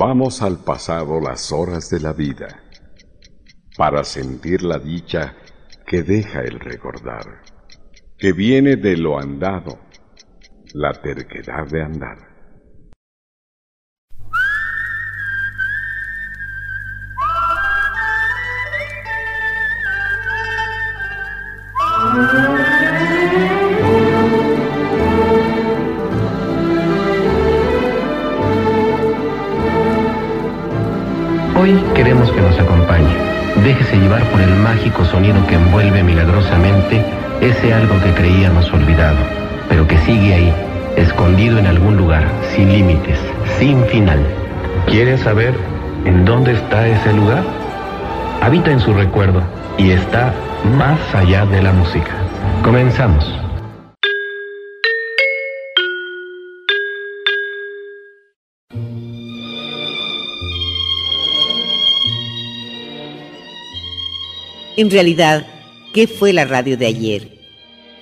Volvamos al pasado las horas de la vida, para sentir la dicha que deja el recordar, que viene de lo andado, la terquedad de andar. Sonido que envuelve milagrosamente ese algo que creíamos olvidado, pero que sigue ahí, escondido en algún lugar, sin límites, sin final. ¿Quieren saber en dónde está ese lugar? Habita en su recuerdo y está más allá de la música. Comenzamos. En realidad, ¿qué fue la radio de ayer?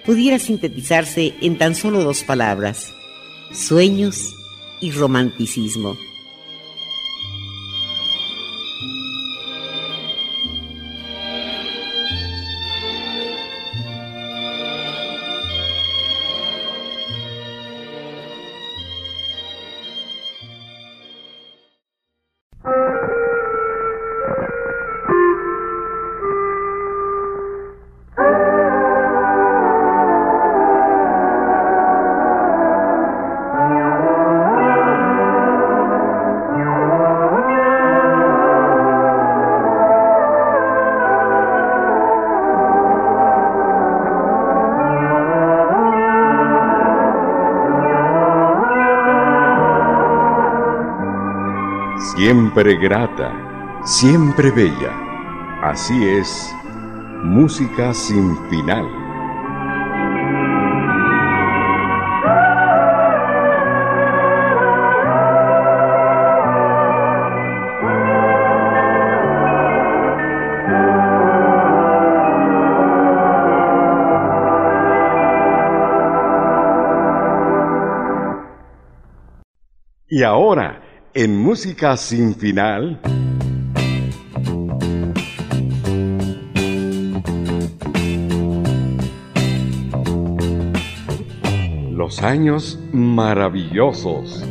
Pudiera sintetizarse en tan solo dos palabras, sueños y romanticismo. Siempre grata, siempre bella. Así es, música sin final. Y ahora, en Música sin final. Los años maravillosos.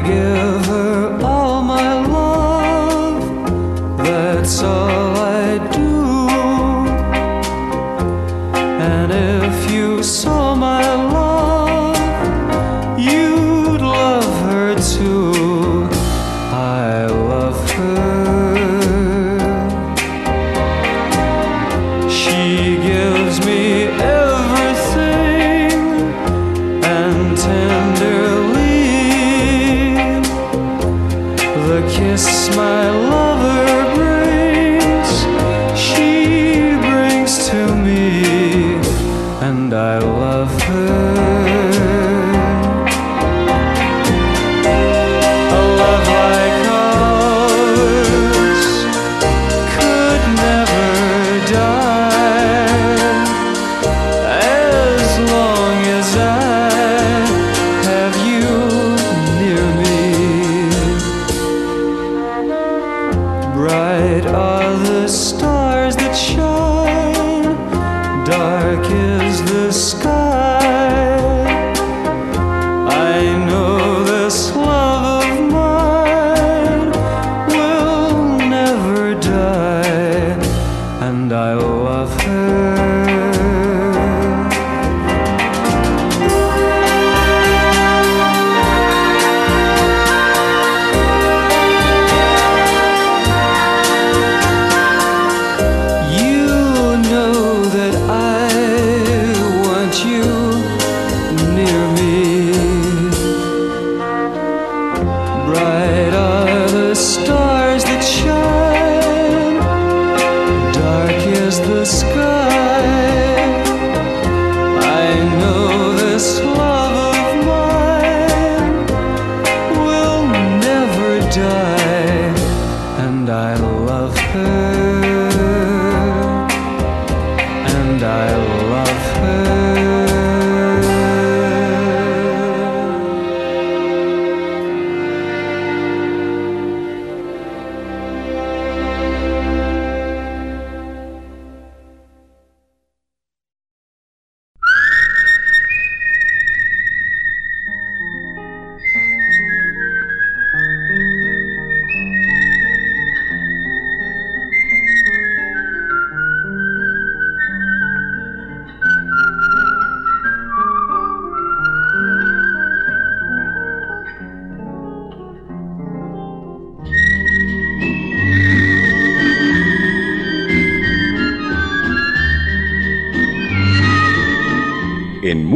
give her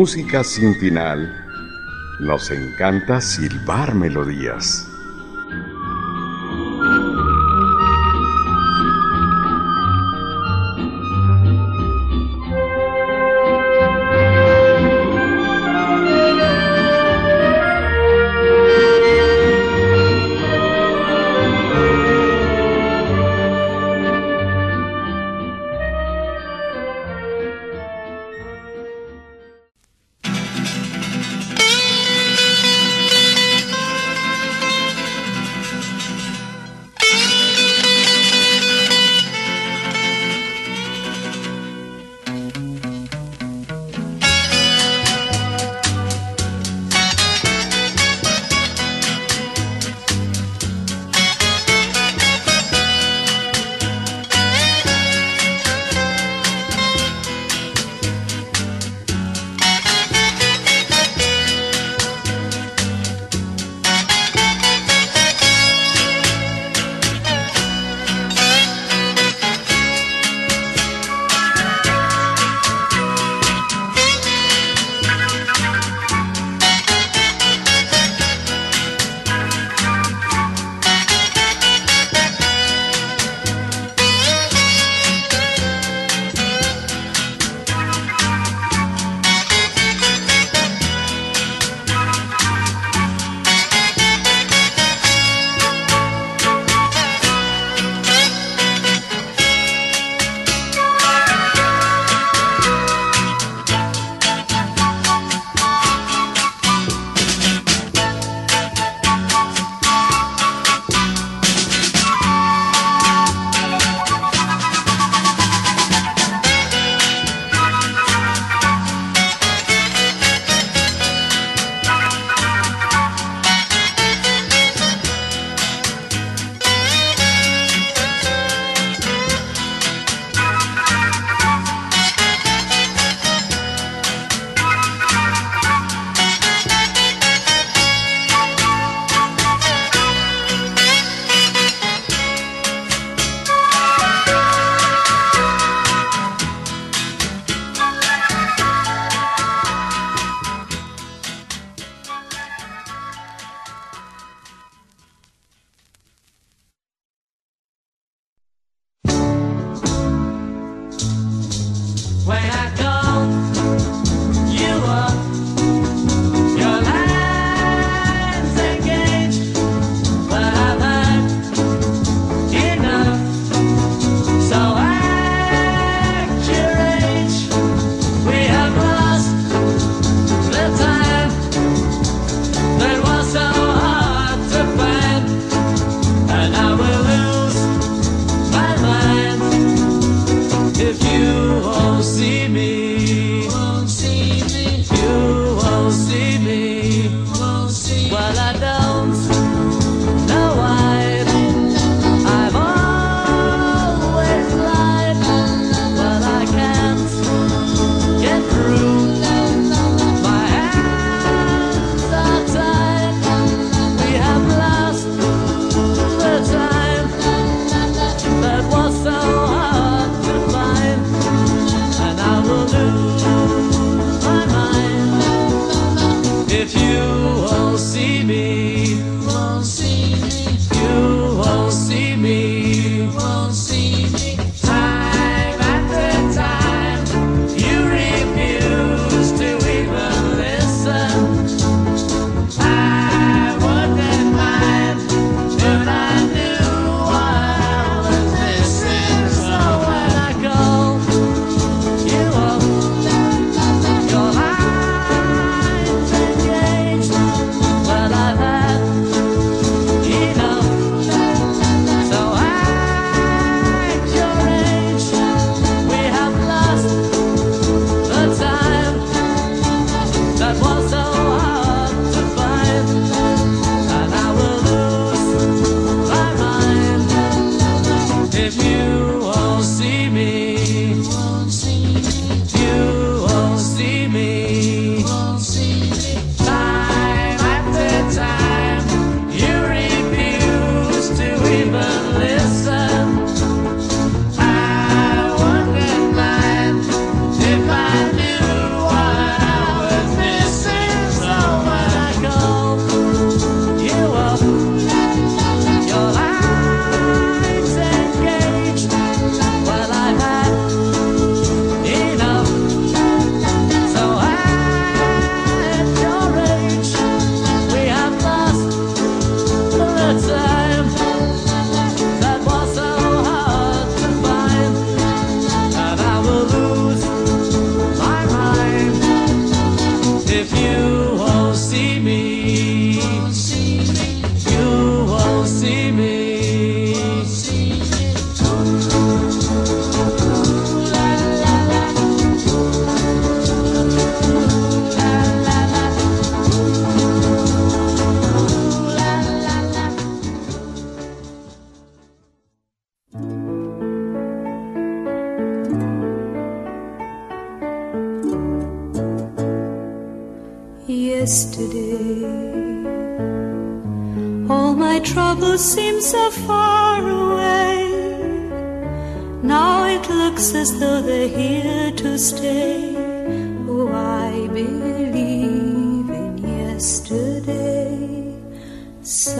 música sin final, nos encanta silbar melodías.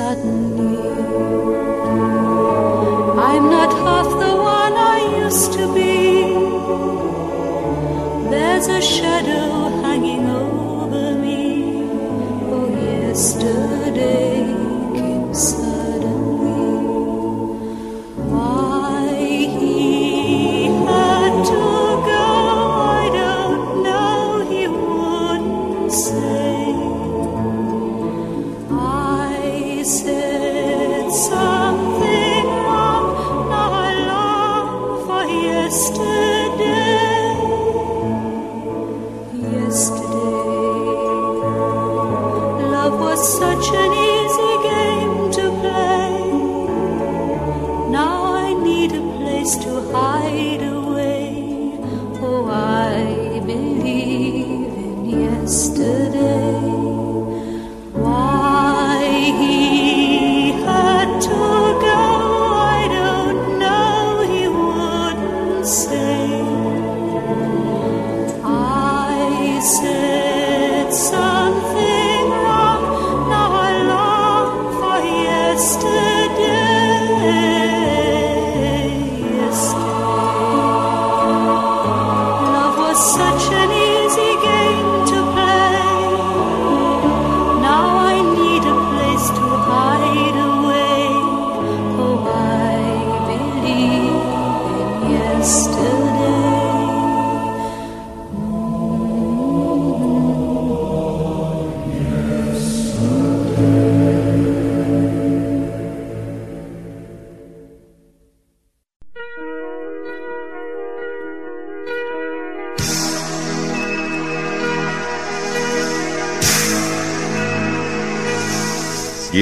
suddenly. I'm not half the one I used to be. There's a shadow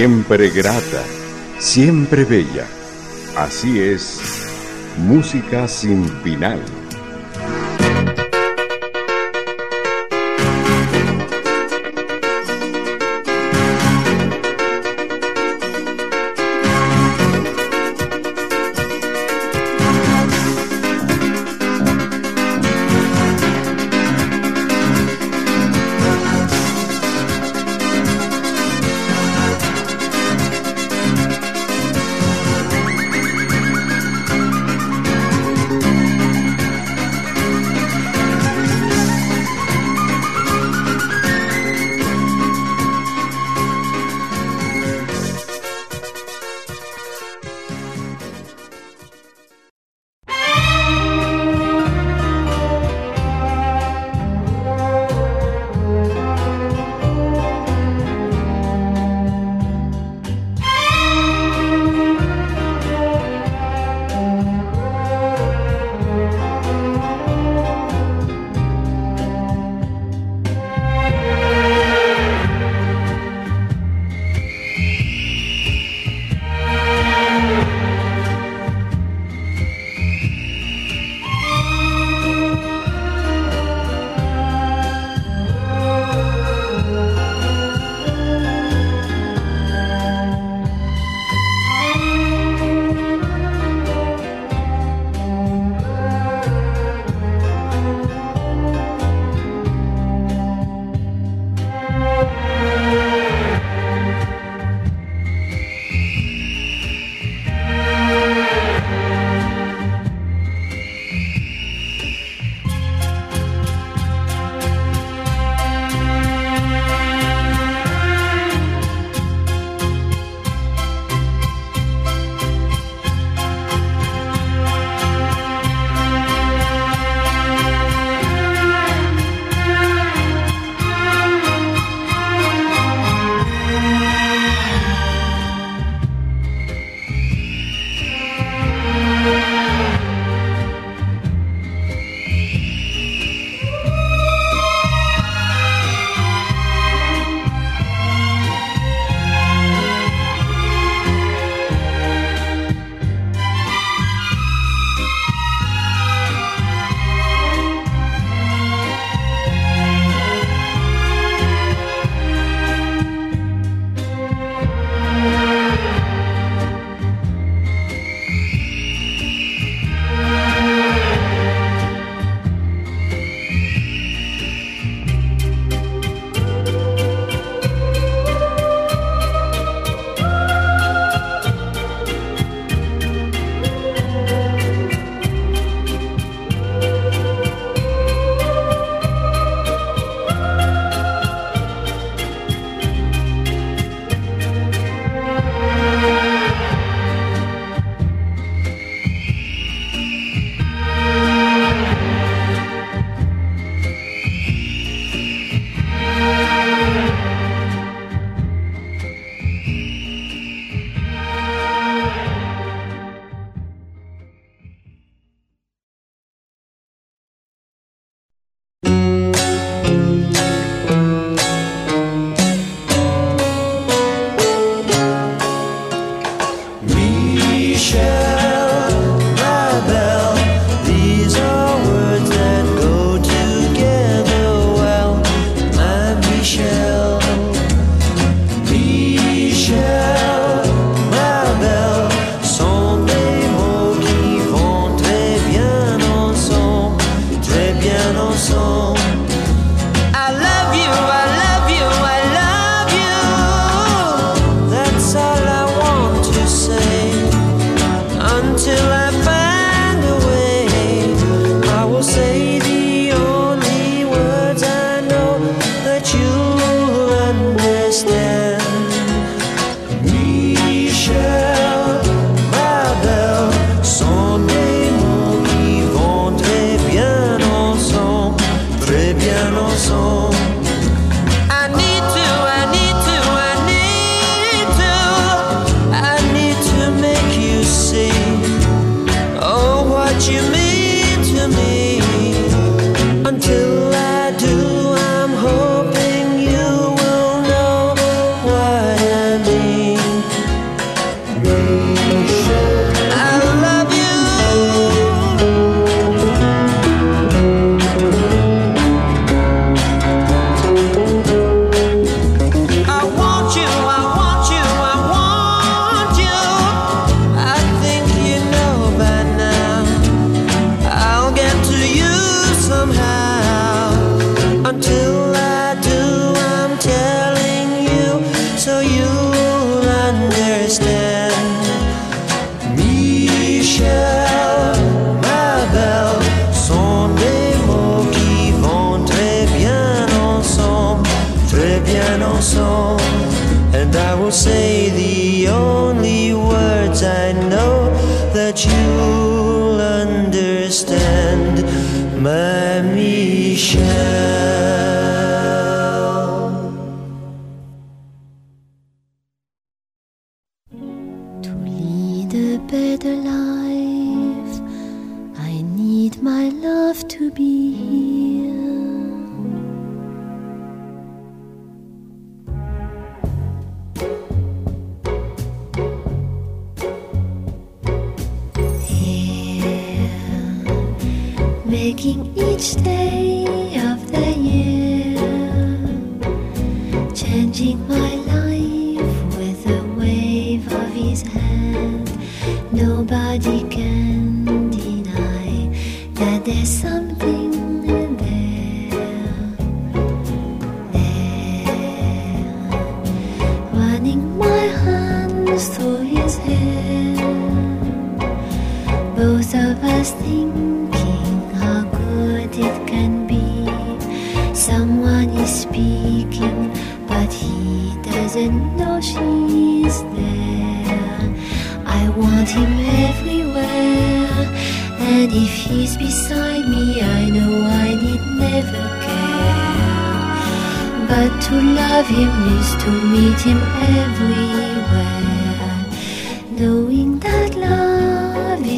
siempre grata, siempre bella. Así es, música sin final.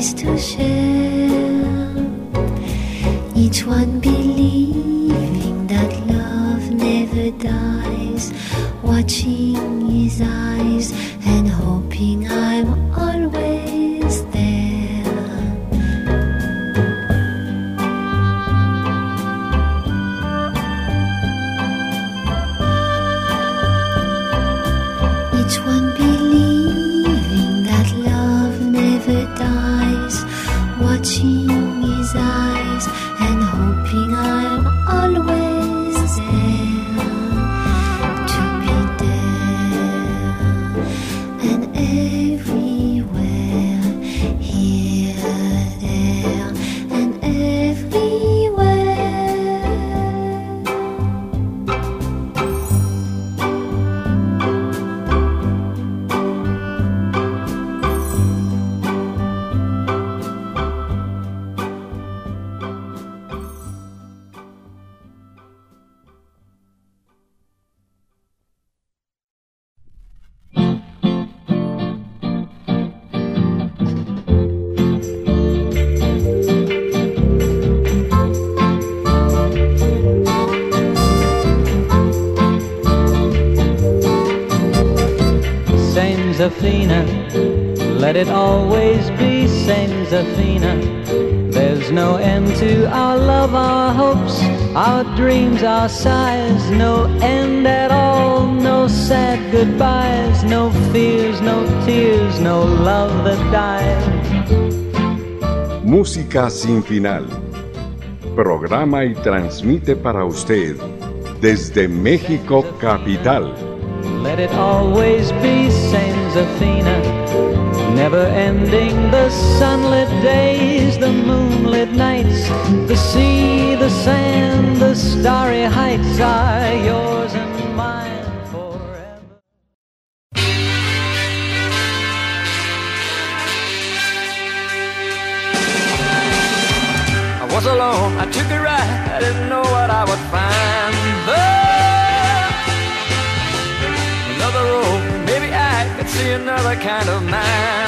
place to share. Each one be Sin final. Programa y transmite para usted desde México capital. Let it always be Saint Athena, never ending the sunlit days, the moonlit nights, the sea, the sand, the starry heights are yours. I would find love. Another road, oh, maybe I could see another kind of man.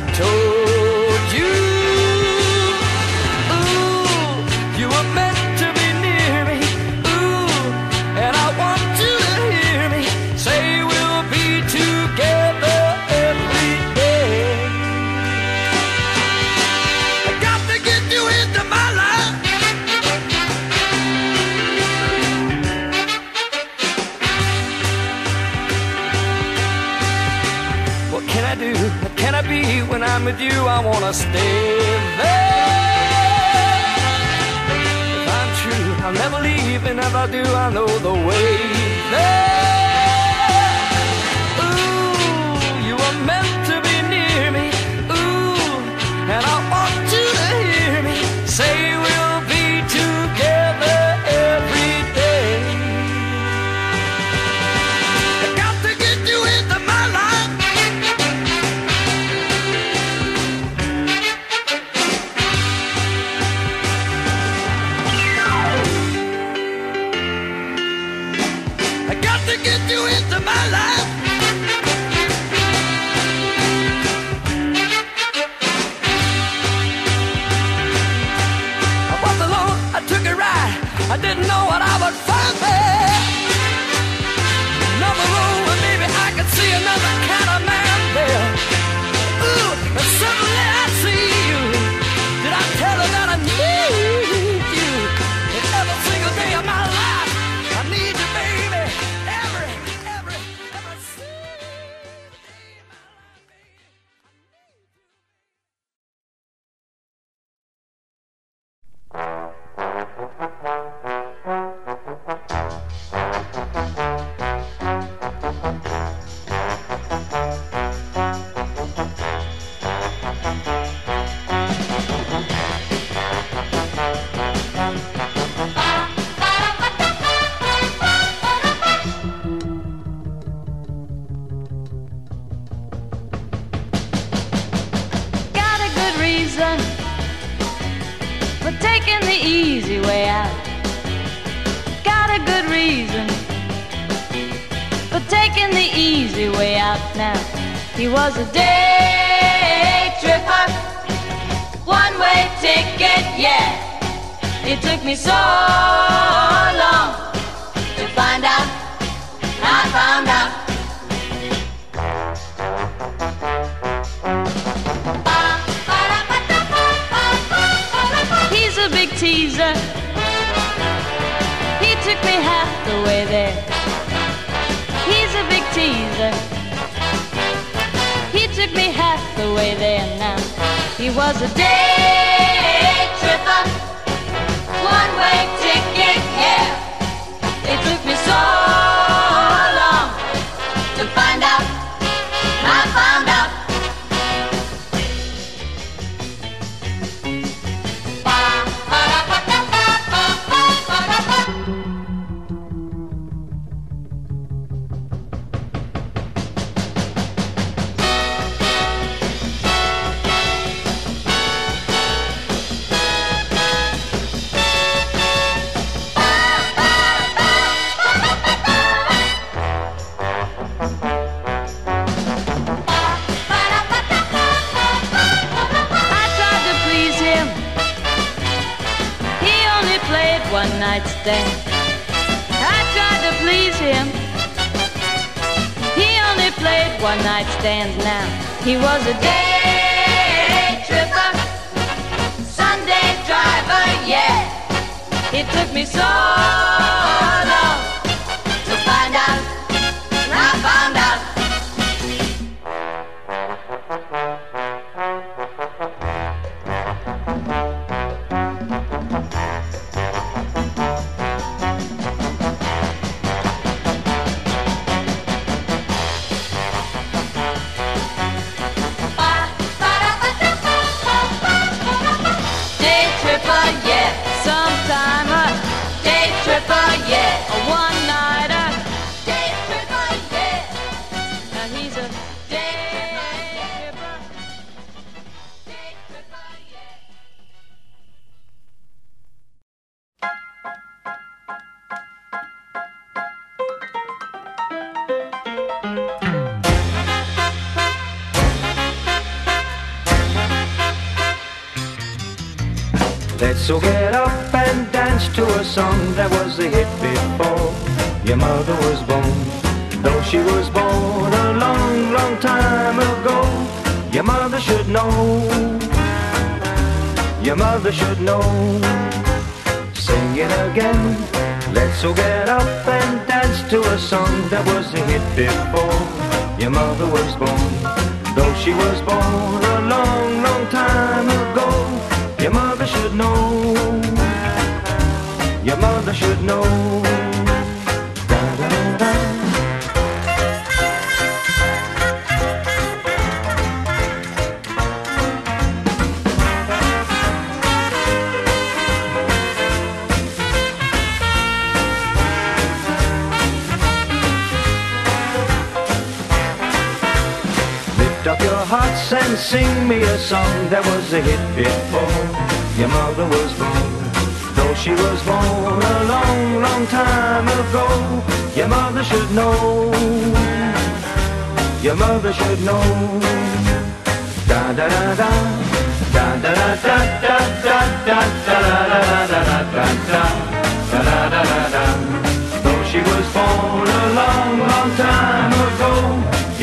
told wanna stay there. If I'm true, I'll never leave, and if I do, I know the way.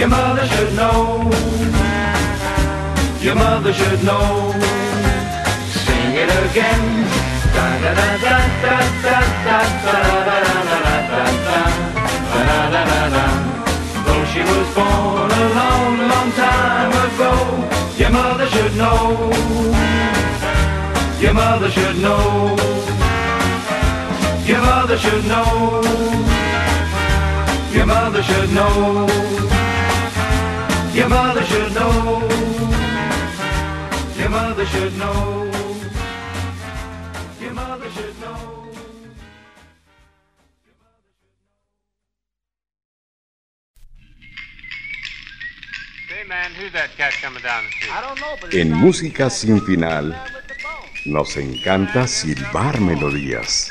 Your mother should know. Your mother should know. Sing it again. Da da da da da da da da da da da da da da da da da Though she was born a long, long time ago, your mother should know. Your mother should know. Your mother should know. Your mother should know. Your mother should know. Your mother should know. En Música Sin Final, nos encanta silbar melodías.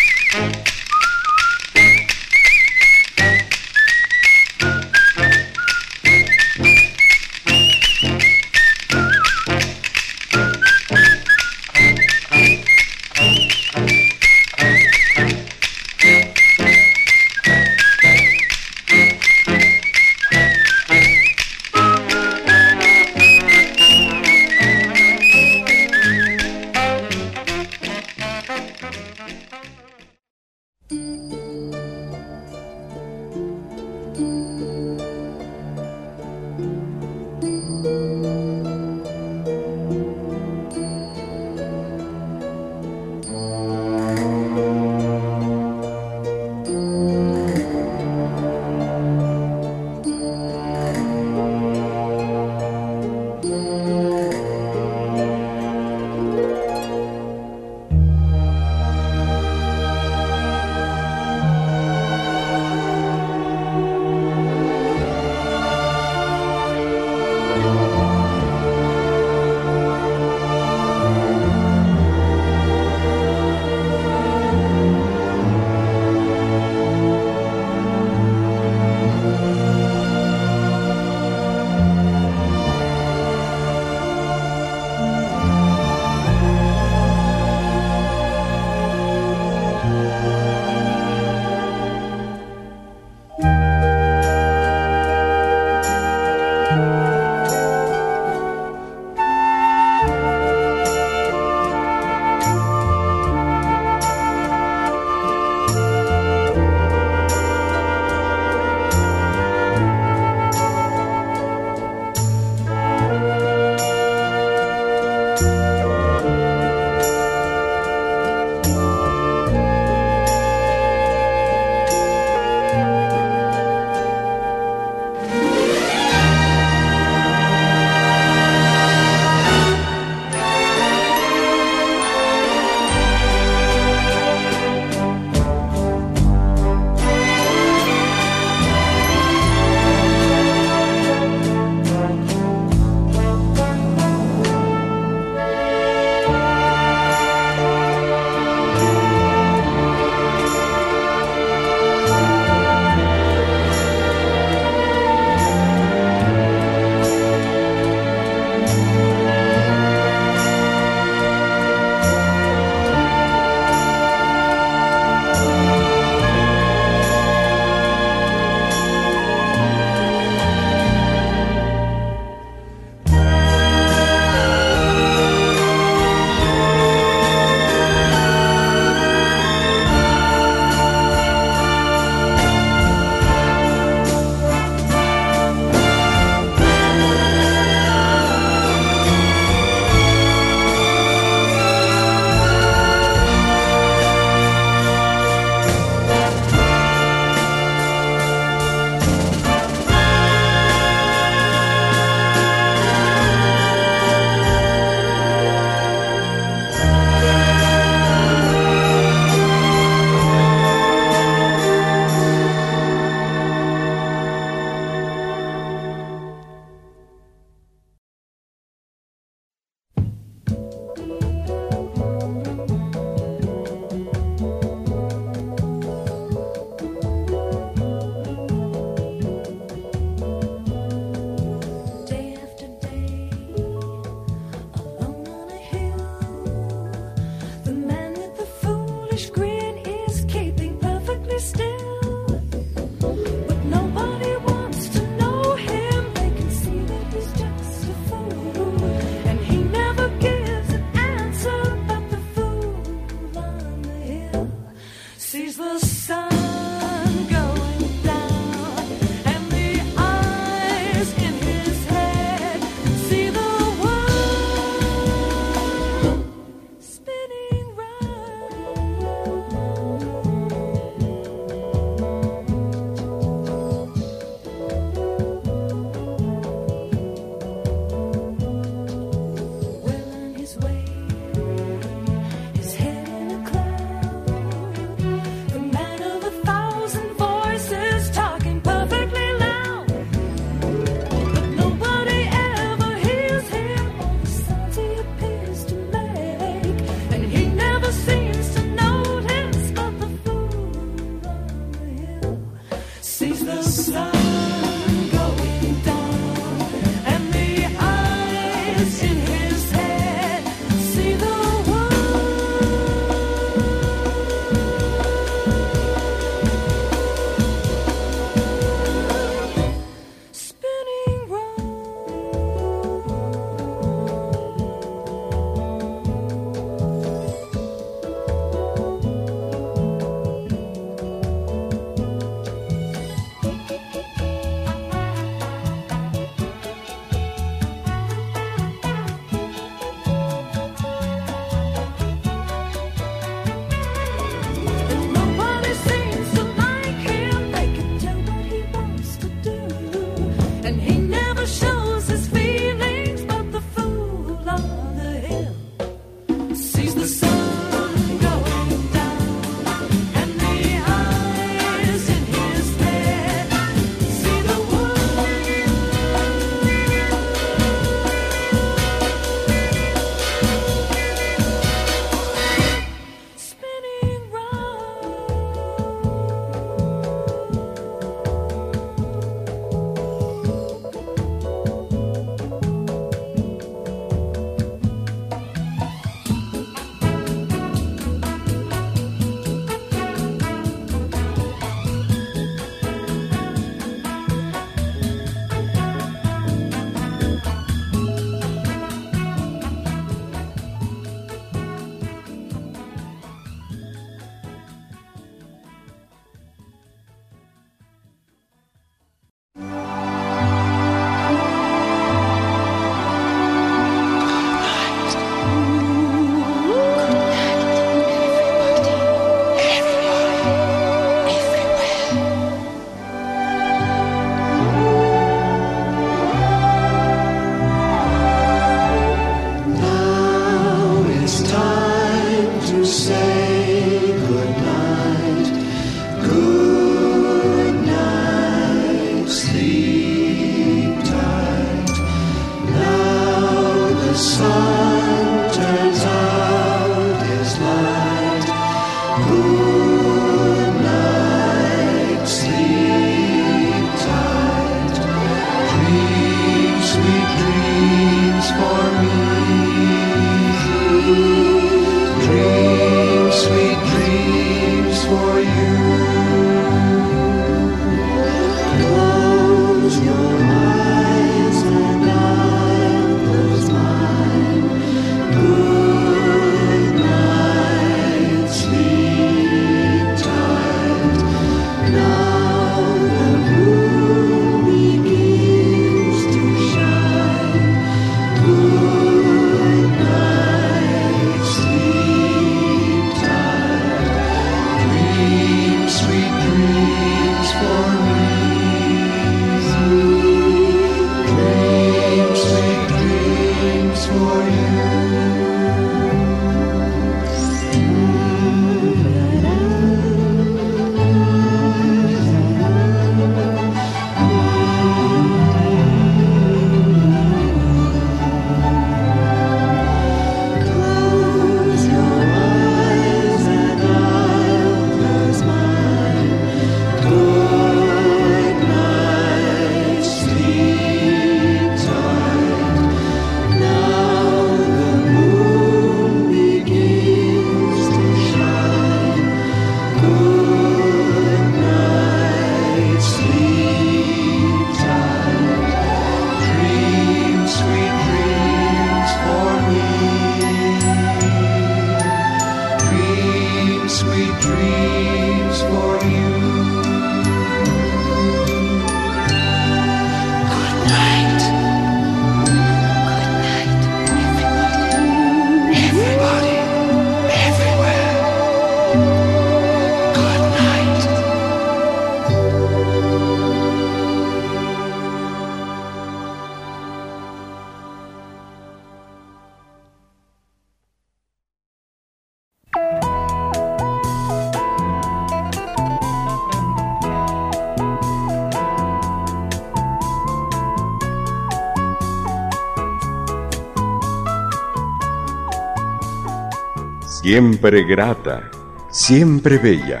Siempre grata, siempre bella.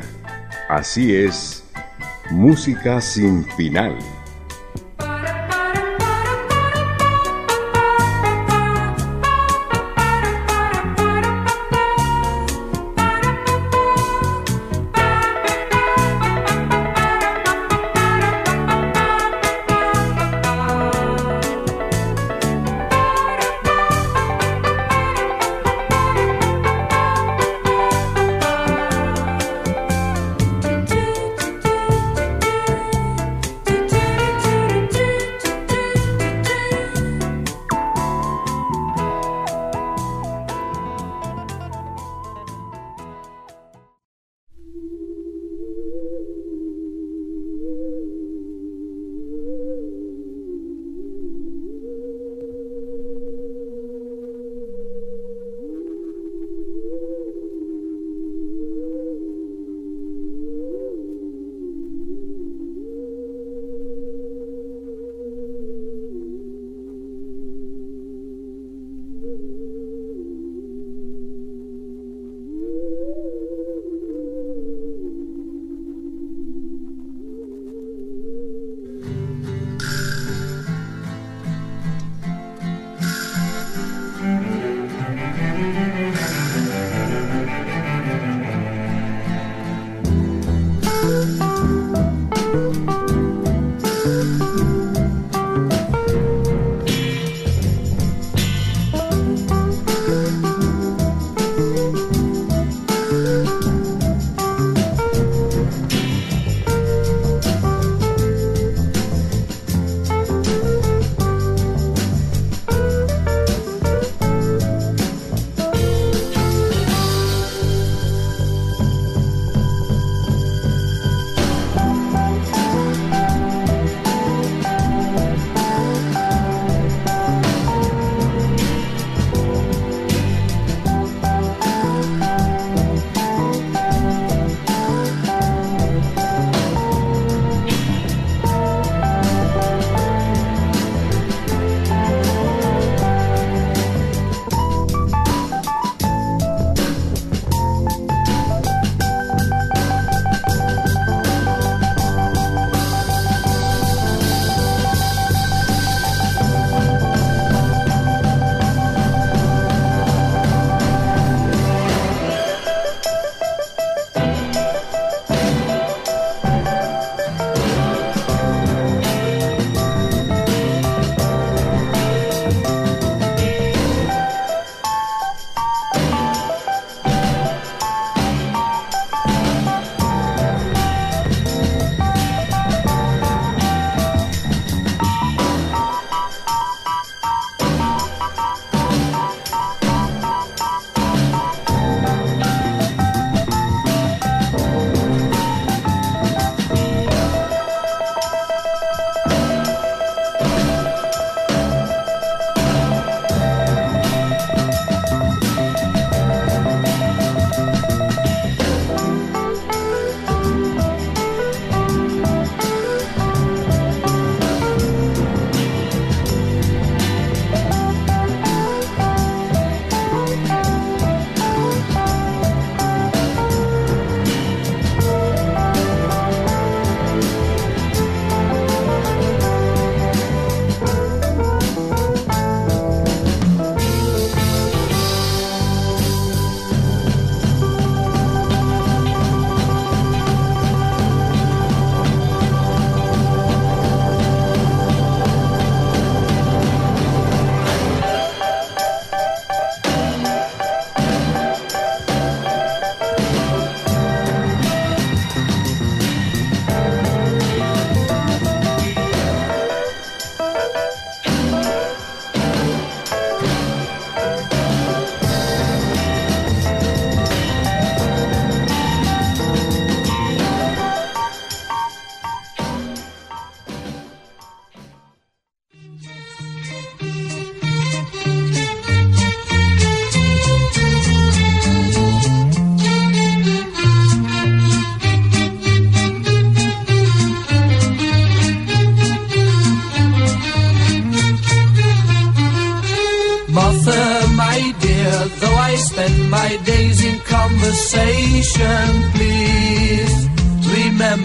Así es, música sin final.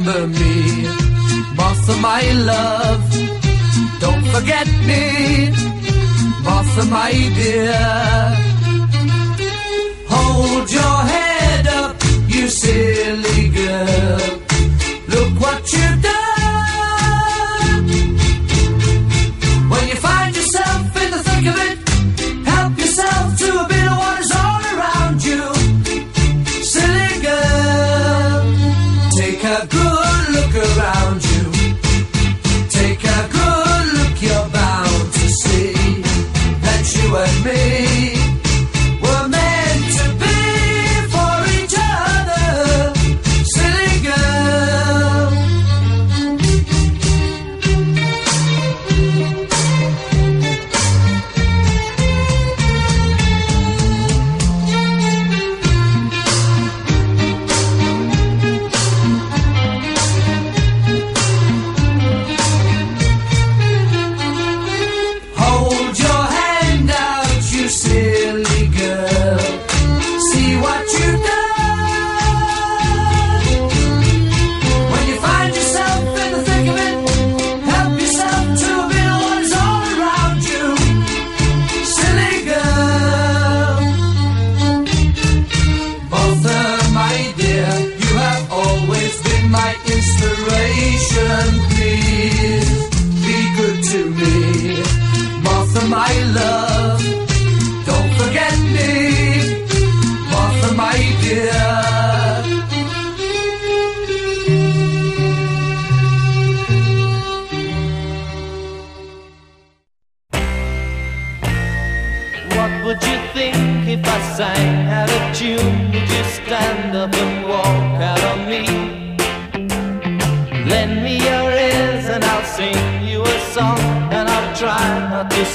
Remember me. Martha, my love, don't forget me. Martha, my dear, hold your head up, you silly girl. Look what you've done.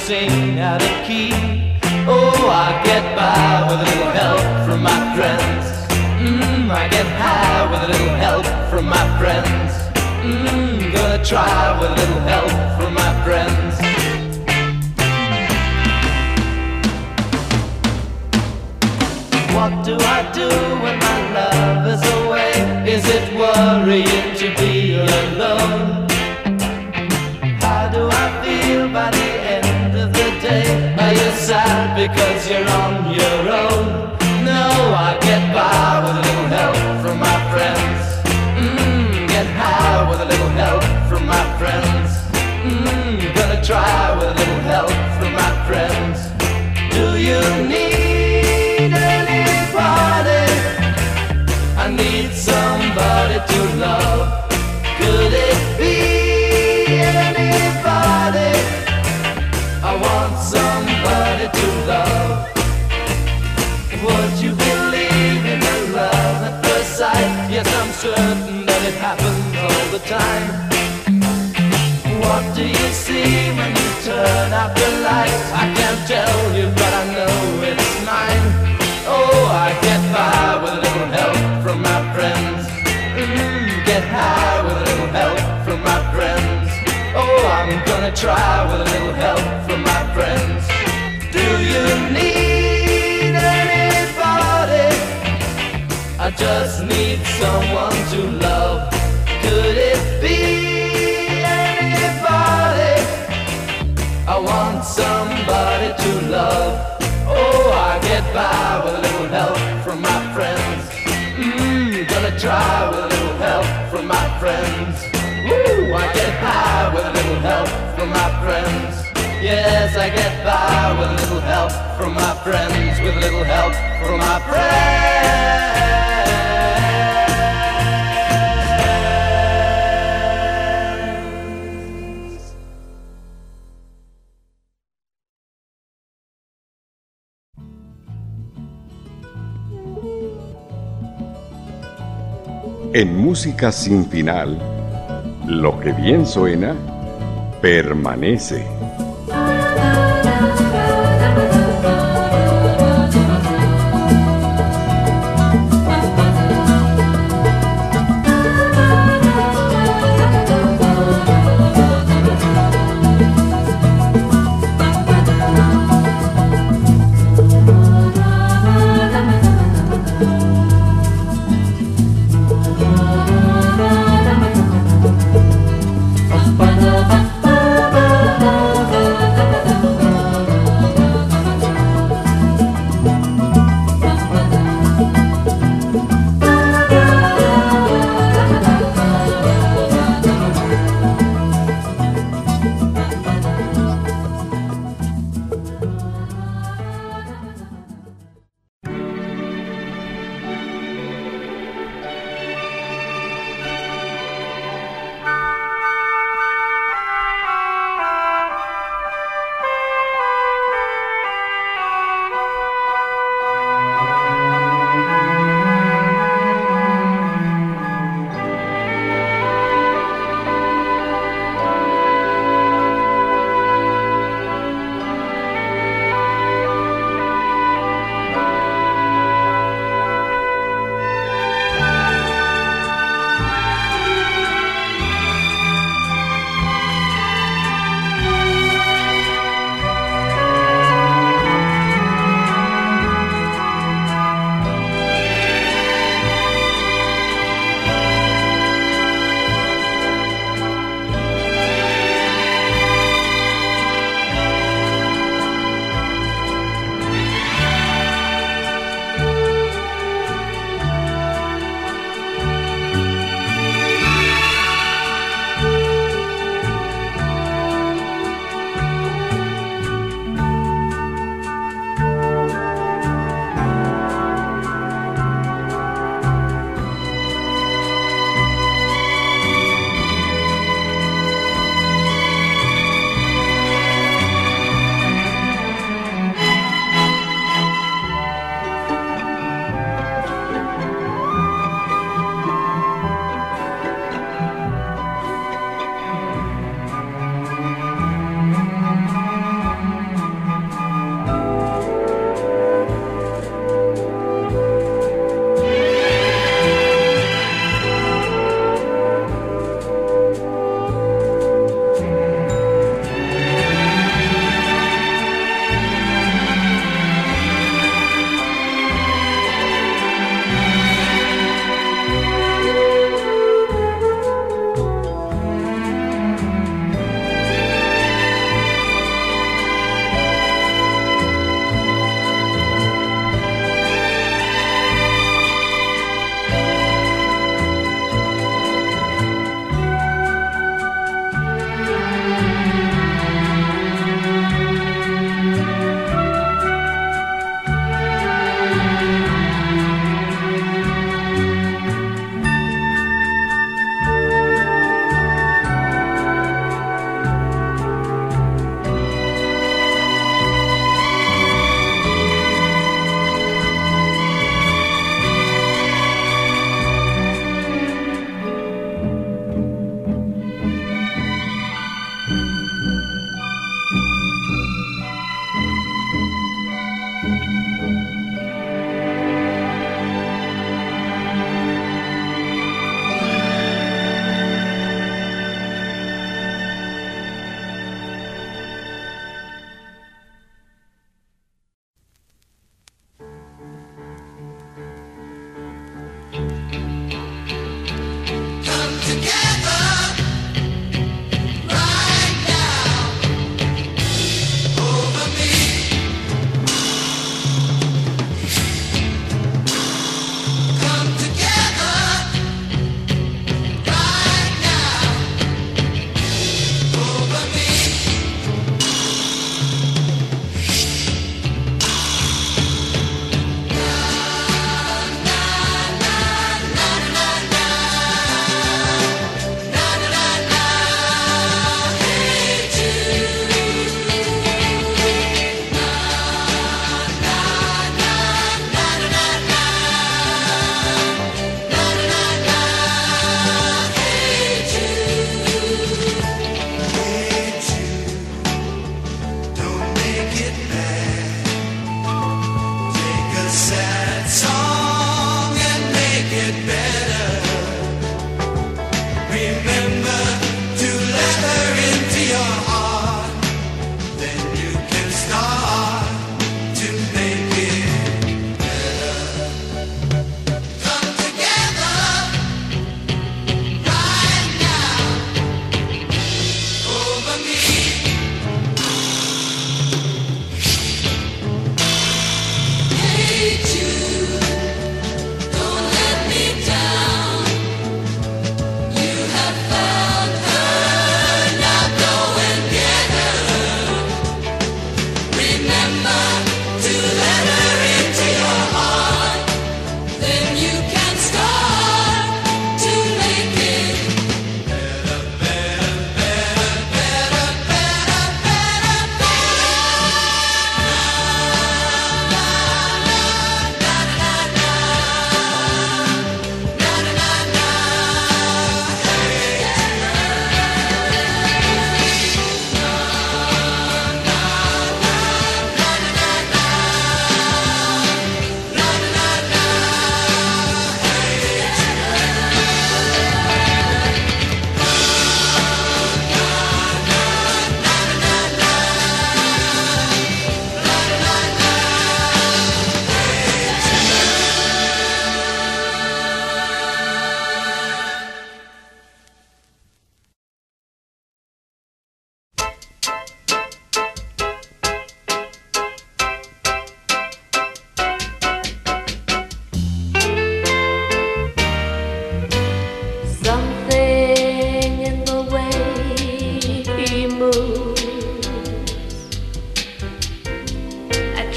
Sing out of key. Oh, I get by with a little help from my friends. Mmm, I get high with a little help from my friends. Mmm, gonna try with a little help from my friends. What do I do when my love is away? Is it worrying to be alone? Of the day? Are you sad because you're on your own? No, I get by with the time. What do you see when you turn out the light? I can't tell you, but I know it's mine. Oh, I get by with a little help from my friends. Mm, get high with a little help from my friends. Oh, I'm gonna try with a little help from my friends. Do you need anybody? I just need someone to love. Could it be anybody? I want somebody to love. Oh, I get by with a little help from my friends. Mmm, gonna try with a little help from my friends. I get high with a little help from my friends. Yes, I get by with a little help from my friends, with a little help from my friends. En música sin final, lo que bien suena, permanece.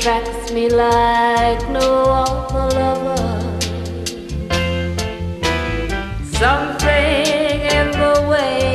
attracts me like no other lover. Something in the way.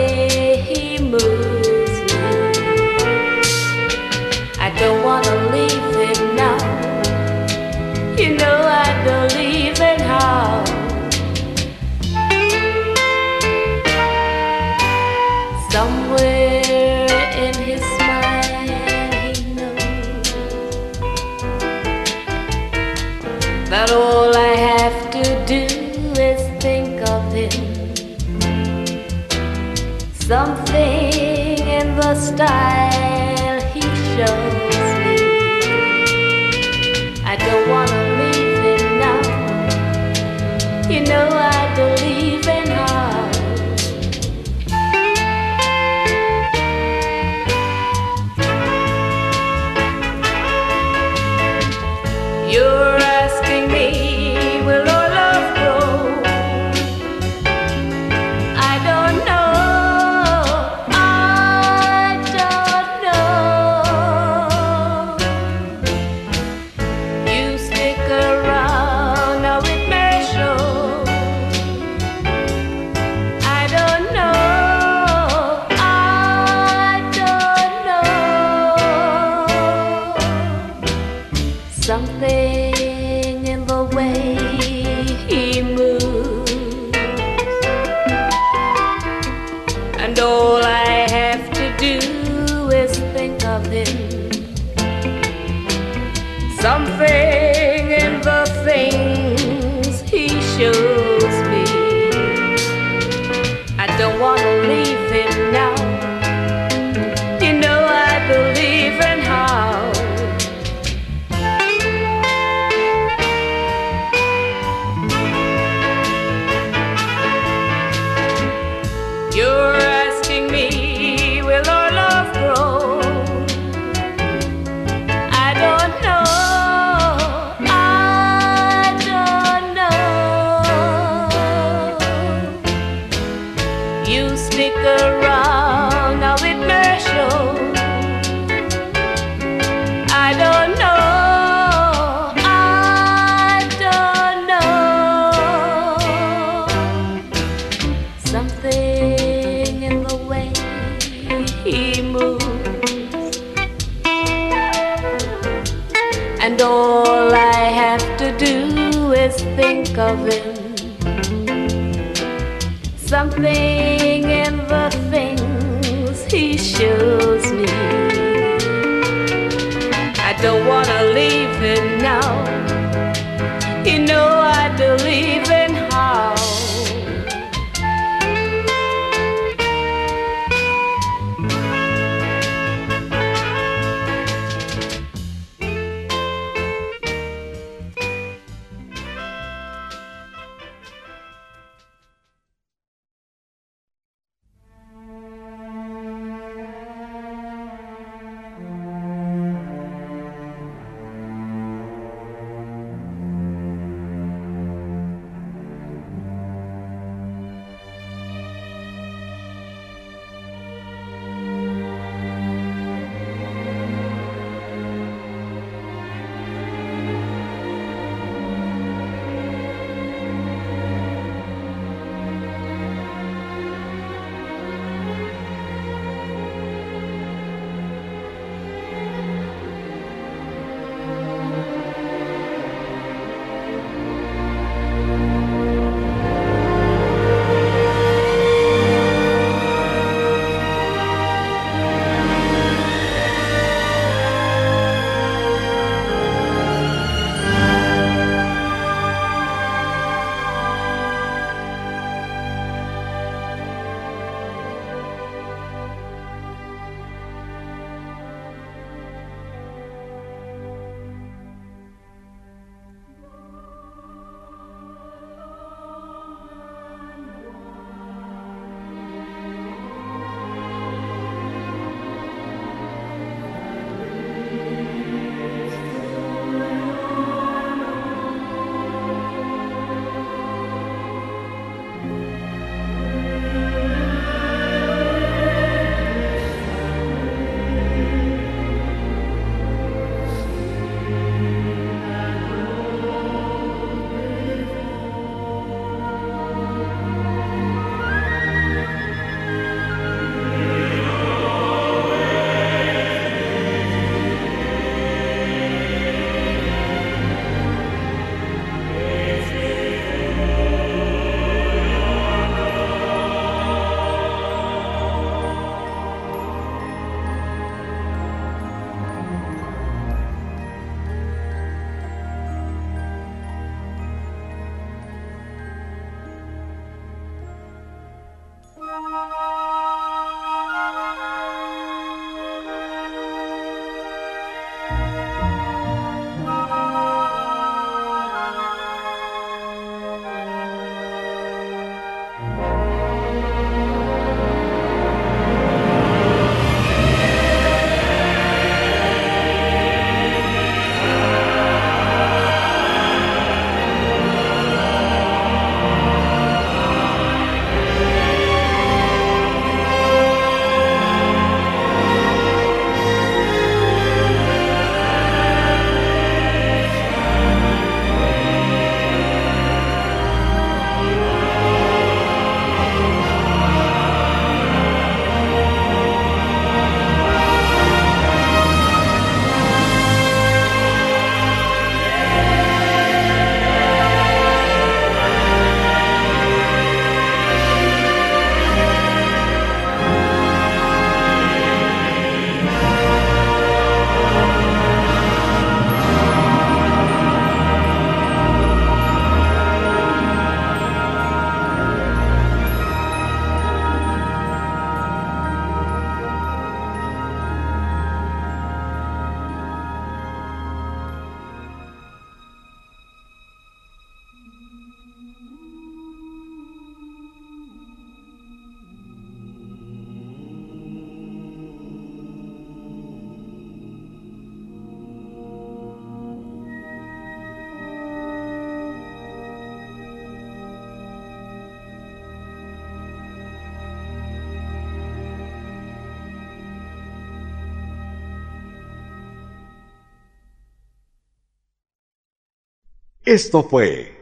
Esto fue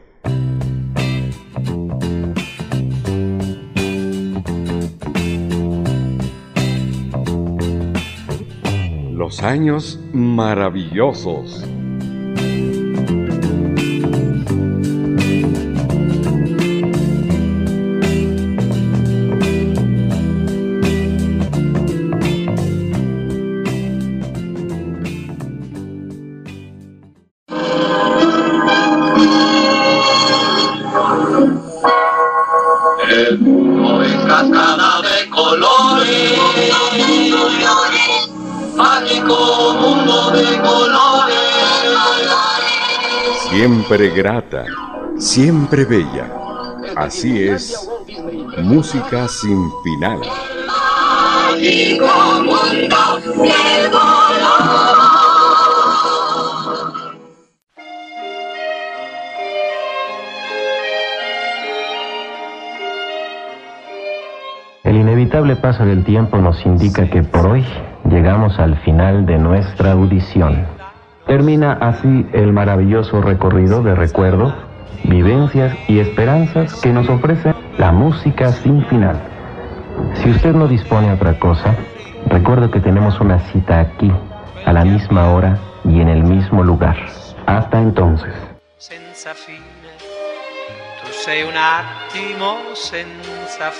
Los años maravillosos. Siempre bella. Así es, música sin final. Mundo. El inevitable paso del tiempo nos indica que por hoy llegamos al final de nuestra audición. Termina así el maravilloso recorrido de recuerdos, vivencias y esperanzas que nos ofrece la música sin final. Si usted no dispone a otra cosa, recuerde que tenemos una cita aquí, a la misma hora y en el mismo lugar. Hasta entonces. senza un senza.